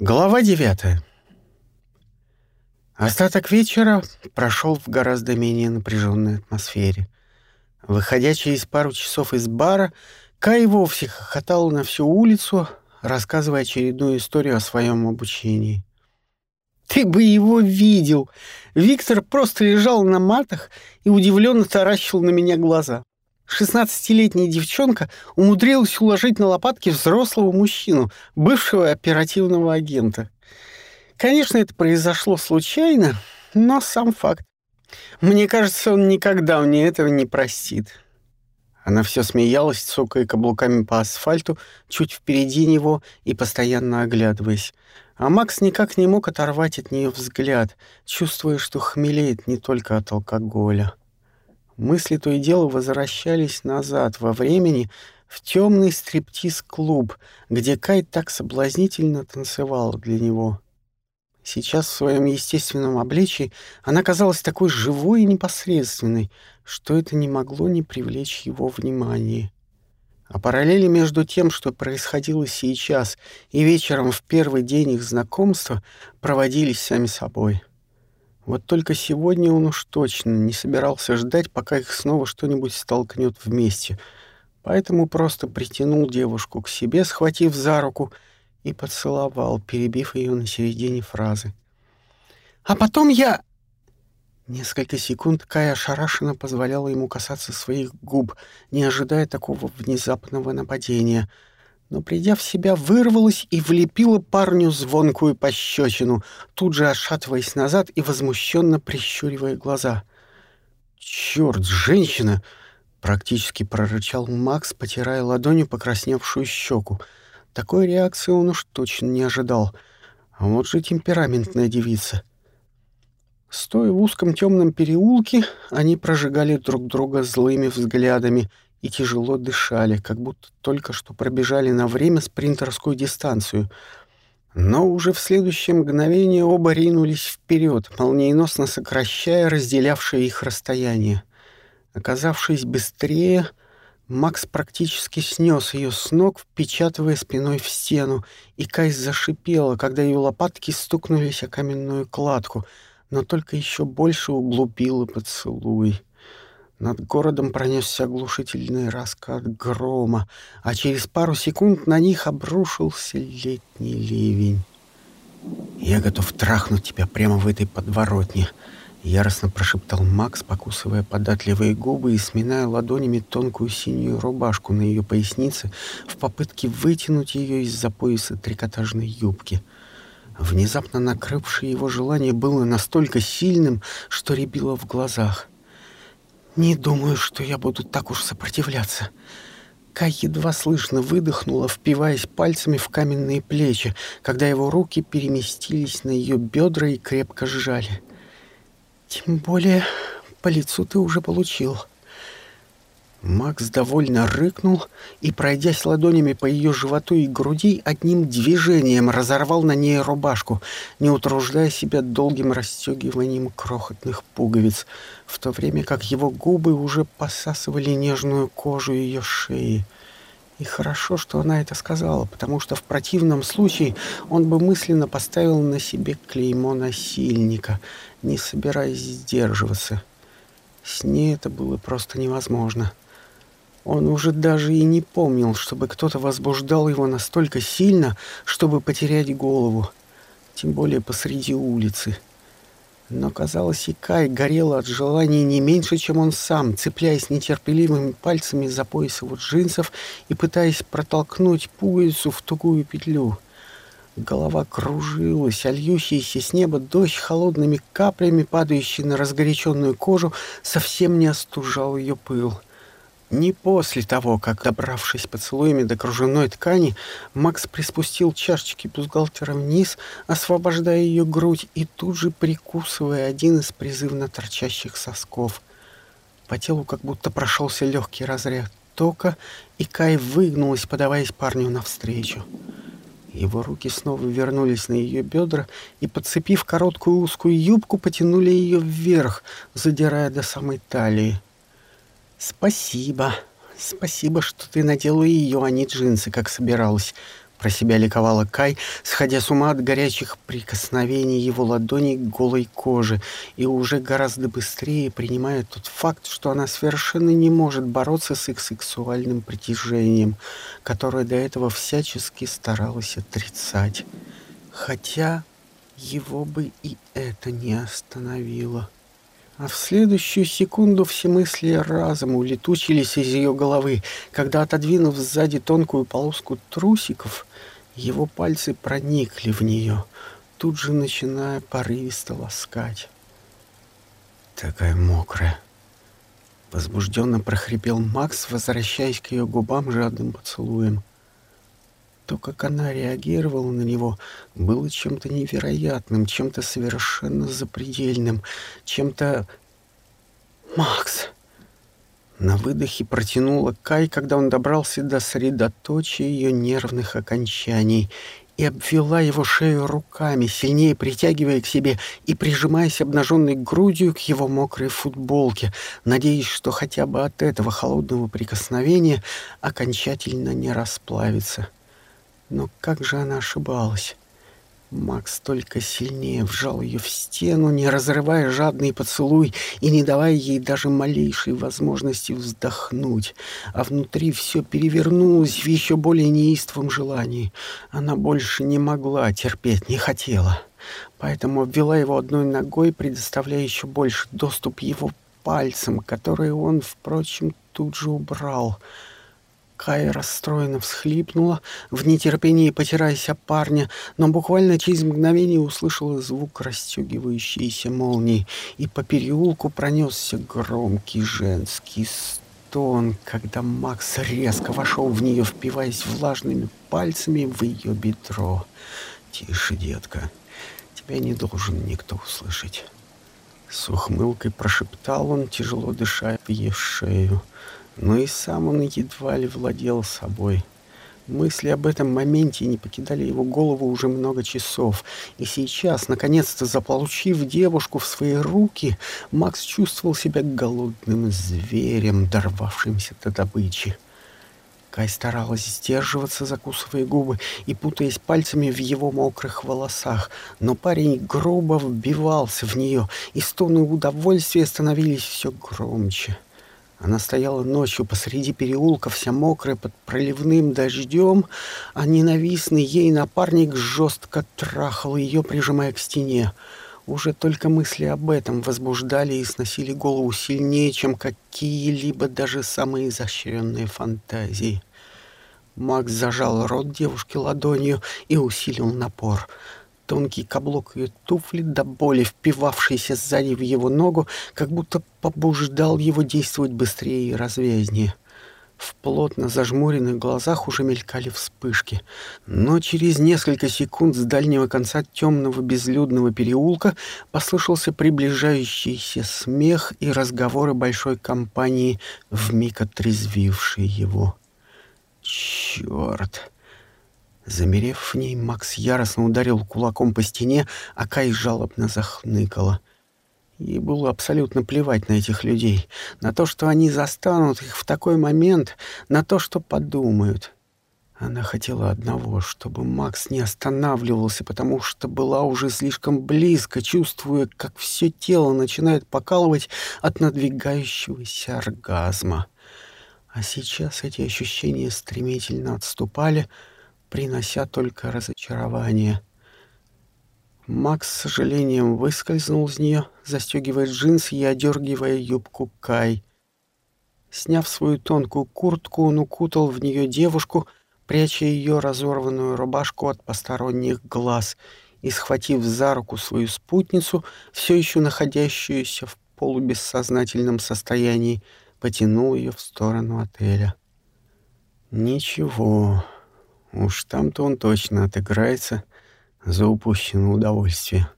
Глава девятая. Остаток вечера прошел в гораздо менее напряженной атмосфере. Выходя через пару часов из бара, Кай вовсе хохотал на всю улицу, рассказывая очередную историю о своем обучении. «Ты бы его видел!» Виктор просто лежал на матах и удивленно таращил на меня глаза. Шестнадцатилетняя девчонка умудрилась уложить на лопатки взрослого мужчину, бывшего оперативного агента. Конечно, это произошло случайно, но сам факт. Мне кажется, он никогда мне этого не простит. Она все смеялась, цокая каблуками по асфальту, чуть впереди него и постоянно оглядываясь. А Макс никак не мог оторвать от нее взгляд, чувствуя, что хмелеет не только от алкоголя. Мысли то и дело возвращались назад во времени в темный стриптиз-клуб, где Кай так соблазнительно танцевал для него. Сейчас в своем естественном обличии она казалась такой живой и непосредственной, что это не могло не привлечь его внимания. А параллели между тем, что происходило сейчас, и вечером в первый день их знакомства проводились сами собой — вот только сегодня он уж точно не собирался ждать, пока их снова что-нибудь столкнет вместе. Поэтому просто притянул девушку к себе, схватив за руку, и поцеловал, перебив ее на середине фразы. «А потом я...» Несколько секунд Кая ошарашенно позволяла ему касаться своих губ, не ожидая такого внезапного нападения — но, придя в себя, вырвалась и влепила парню звонкую пощечину, тут же отшатываясь назад и возмущенно прищуривая глаза. «Черт, женщина!» — практически прорычал Макс, потирая ладонью покрасневшую щеку. Такой реакции он уж точно не ожидал. А вот же темпераментная девица. Стоя в узком темном переулке, они прожигали друг друга злыми взглядами и тяжело дышали, как будто только что пробежали на время спринтерскую дистанцию. Но уже в следующее мгновение оба ринулись вперед, молниеносно сокращая разделявшее их расстояние. Оказавшись быстрее, Макс практически снес ее с ног, впечатывая спиной в стену, и Кайс зашипела, когда ее лопатки стукнулись о каменную кладку, но только еще больше углубила поцелуй. Над городом пронесся оглушительный раскат грома, а через пару секунд на них обрушился летний ливень. «Я готов трахнуть тебя прямо в этой подворотне», — яростно прошептал Макс, покусывая податливые губы и сминая ладонями тонкую синюю рубашку на ее пояснице в попытке вытянуть ее из-за пояса трикотажной юбки. Внезапно накрывшее его желание было настолько сильным, что рябило в глазах. «Не думаю, что я буду так уж сопротивляться». Кай едва слышно выдохнула, впиваясь пальцами в каменные плечи, когда его руки переместились на ее бедра и крепко сжали. «Тем более по лицу ты уже получил». Макс довольно рыкнул и, пройдясь ладонями по ее животу и груди, одним движением разорвал на ней рубашку, не утруждая себя долгим расстегиванием крохотных пуговиц, в то время как его губы уже посасывали нежную кожу ее шеи. И хорошо, что она это сказала, потому что в противном случае он бы мысленно поставил на себе клеймо насильника, не собираясь сдерживаться. С ней это было просто невозможно. — он уже даже и не помнил, чтобы кто-то возбуждал его настолько сильно, чтобы потерять голову, тем более посреди улицы. Но, казалось, и Кай горел от желания не меньше, чем он сам, цепляясь нетерпеливыми пальцами за пояс его джинсов и пытаясь протолкнуть пуговицу в тугую петлю. Голова кружилась, а льющийся с неба дождь холодными каплями, падающий на разгоряченную кожу, совсем не остужал ее пыл. — не после того, как, добравшись поцелуями до кружевной ткани, Макс приспустил чашечки бюстгальтера вниз, освобождая ее грудь и тут же прикусывая один из призывно торчащих сосков. По телу как будто прошелся легкий разряд тока, и Кай выгнулась, подаваясь парню навстречу. Его руки снова вернулись на ее бедра и, подцепив короткую узкую юбку, потянули ее вверх, задирая до самой талии. «Спасибо. Спасибо, что ты надела ее, а не джинсы, как собиралась», — про себя ликовала Кай, сходя с ума от горячих прикосновений его ладоней к голой коже и уже гораздо быстрее принимая тот факт, что она совершенно не может бороться с их сексуальным притяжением, которое до этого всячески старалась отрицать. Хотя его бы и это не остановило. А в следующую секунду все мысли разом улетучились из ее головы, когда, отодвинув сзади тонкую полоску трусиков, его пальцы проникли в нее, тут же начиная порывисто ласкать. «Такая мокрая!» Возбужденно прохрипел Макс, возвращаясь к ее губам жадным поцелуем. То, как она реагировала на него, было чем-то невероятным, чем-то совершенно запредельным, чем-то... «Макс!» На выдохе протянула Кай, когда он добрался до средоточия ее нервных окончаний и обвела его шею руками, сильнее притягивая к себе и прижимаясь обнаженной грудью к его мокрой футболке, надеясь, что хотя бы от этого холодного прикосновения окончательно не расплавится. — но как же она ошибалась? Макс только сильнее вжал ее в стену, не разрывая жадный поцелуй и не давая ей даже малейшей возможности вздохнуть. А внутри все перевернулось в еще более неистовом желании. Она больше не могла терпеть, не хотела. Поэтому обвела его одной ногой, предоставляя еще больше доступ его пальцам, которые он, впрочем, тут же убрал — Кая расстроенно всхлипнула, в нетерпении потираясь о парня, но буквально через мгновение услышала звук расстегивающейся молнии, и по переулку пронесся громкий женский стон, когда Макс резко вошел в нее, впиваясь влажными пальцами в ее бедро. «Тише, детка, тебя не должен никто услышать». С ухмылкой прошептал он, тяжело дыша в ее шею но и сам он едва ли владел собой. Мысли об этом моменте не покидали его голову уже много часов, и сейчас, наконец-то заполучив девушку в свои руки, Макс чувствовал себя голодным зверем, дорвавшимся до добычи. Кай старалась сдерживаться, закусывая губы и путаясь пальцами в его мокрых волосах, но парень грубо вбивался в нее, и стоны удовольствия становились все громче. — она стояла ночью посреди переулка, вся мокрая под проливным дождем, а ненавистный ей напарник жестко трахал ее, прижимая к стене. Уже только мысли об этом возбуждали и сносили голову сильнее, чем какие-либо даже самые изощренные фантазии. Макс зажал рот девушки ладонью и усилил напор — Тонкий каблук ее туфли до боли, впивавшийся сзади в его ногу, как будто побуждал его действовать быстрее и развязнее. В плотно зажмуренных глазах уже мелькали вспышки. Но через несколько секунд с дальнего конца темного безлюдного переулка послышался приближающийся смех и разговоры большой компании, вмиг отрезвившие его. «Черт!» Замерев в ней, Макс яростно ударил кулаком по стене, а Кай жалобно захныкала. Ей было абсолютно плевать на этих людей, на то, что они застанут их в такой момент, на то, что подумают. Она хотела одного, чтобы Макс не останавливался, потому что была уже слишком близко, чувствуя, как все тело начинает покалывать от надвигающегося оргазма. А сейчас эти ощущения стремительно отступали — принося только разочарование. Макс с сожалением выскользнул из нее, застегивая джинсы и одергивая юбку Кай. Сняв свою тонкую куртку, он укутал в нее девушку, пряча ее разорванную рубашку от посторонних глаз, и, схватив за руку свою спутницу, все еще находящуюся в полубессознательном состоянии, потянул ее в сторону отеля. «Ничего», Уж там-то он точно отыграется за упущенное удовольствие.